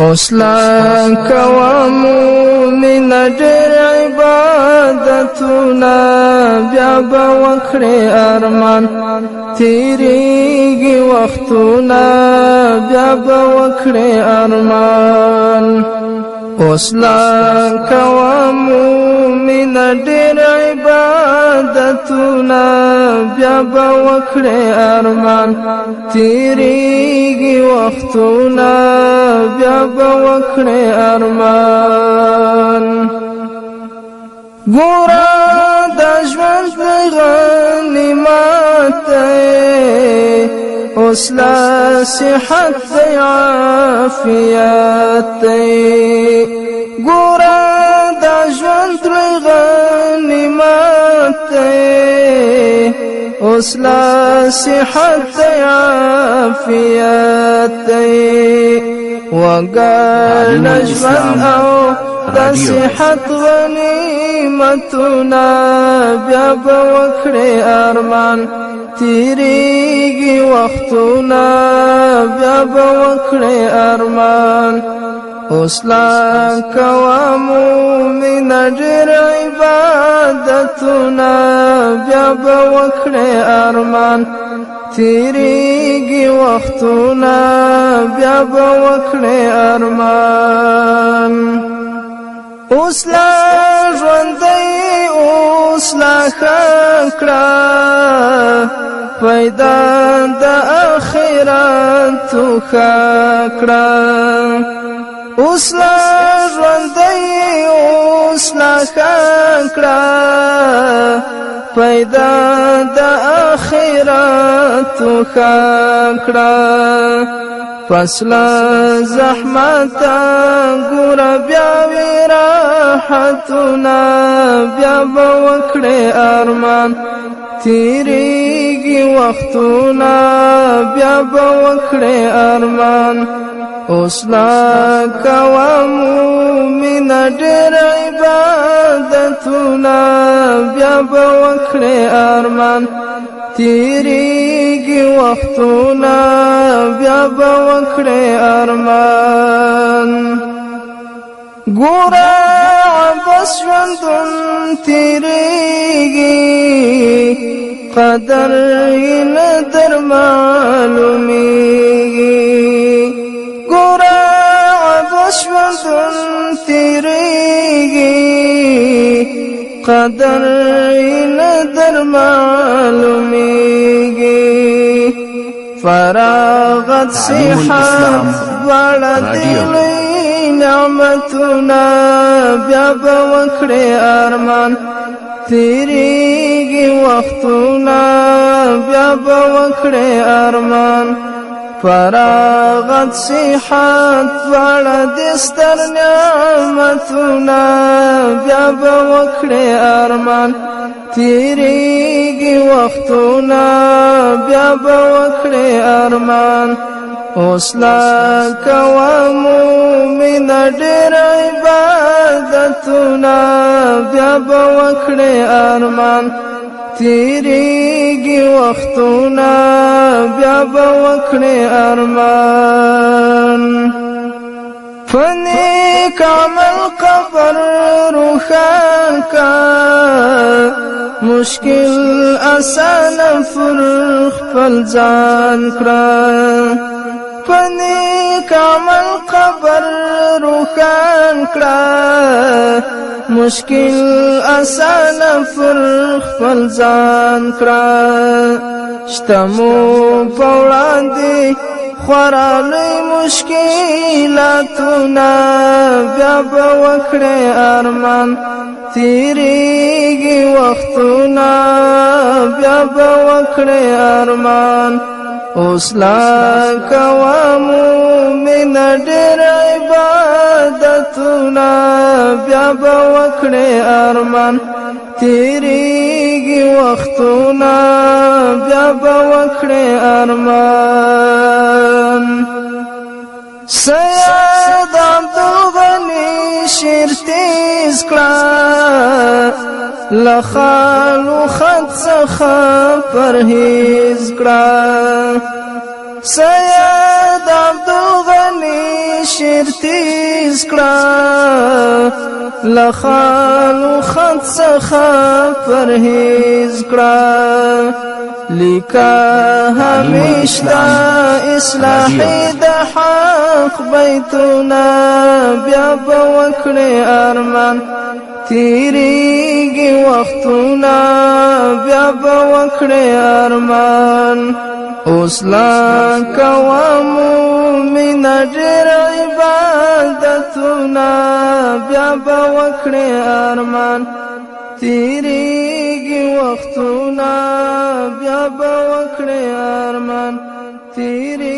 حسلا کوم من ډېر عبادتونه بیا به وکړې ارمان تیریږي وختونه بیا به وکړې ارمان حسلا کوم من ډېر عبادتونه راتونه بیا با وکړه ارمان تیریږي وختونه بیا با وکړه ارمان ګوره د ژوند غنیمت اوس لا صحت عافیت ګوره دی اوس لا صحت عافیت دی وګل او د صحت غنیمتونه بیا به ارمان تیریږي وختونه بیا به ارمان حسلا کوا مومن اجر عبادتنا بیا به وکړې ارمان تیریږي وختونه بیا به وکړې ارمان اوس لا ژوندی اوس لا کړه پیدا د اخرت خکړه اوس لا ژوندۍ اوس لا کړه پیدا د اخرت کړه فصل زحمت ګور بیا وراحتنا بیا وکړې ارمان تیریږي وختونه بیا وکړې ارمان اوسنا کوم من ډېر عبادتونه بیا به وکړې ارمان تیریږي وختونه بیا به وکړې ارمان ګوره عباس ژوندون تیریږي قدر یې نه در معلومیږي ګورا عبشوندن تیریږي قدر نه در معلومیږي فراغت صحه وړ دی نعمتنا بیا به وکړې ارمان تیریږي وختونه بیا به وکړې ارمان فراغت صحت وړه دستر نعمتونه بیا به وکړې ارمان تیریږي وختونه بیا به وکړې ارمان اوس لا کوه مومنه ډېر عبادتونه بیا به وکړې ارمان تیریگی وقتونا بیا با وکړې ارمان فنی کامل قبر روخان کا مشکل آسان فرخ پل جان کرا فنی کامل قبر روخان کرا مشکل آسان پر خپل ځان کرا شتمو پوړاندې خورانې مشکلاتونه بیا به وکړې ارمان تیریږي وختونه بیا به وکړې ارمان اوس لا کوه مو مینه ډېره راتونه بیا به وکړې ارمان تیریږي وختونه بیا به وکړې ارمان سید عبدالغني شیر تیز کړه لخالو خط څخه پرهیز کړه سید عبدالغني شیر تیز کړه لخالو خط څخه پرهیز کړه لیکا همیشتا اصلاحی د حق بیتونا بیا به وکړې ارمان تیریږي وختونه بیا به وکړې ارمان اوس لا کوم من اجرای عادتونه بیا به وکړې ارمان تیریږي وختونه بیا به وکړې ارمان تیری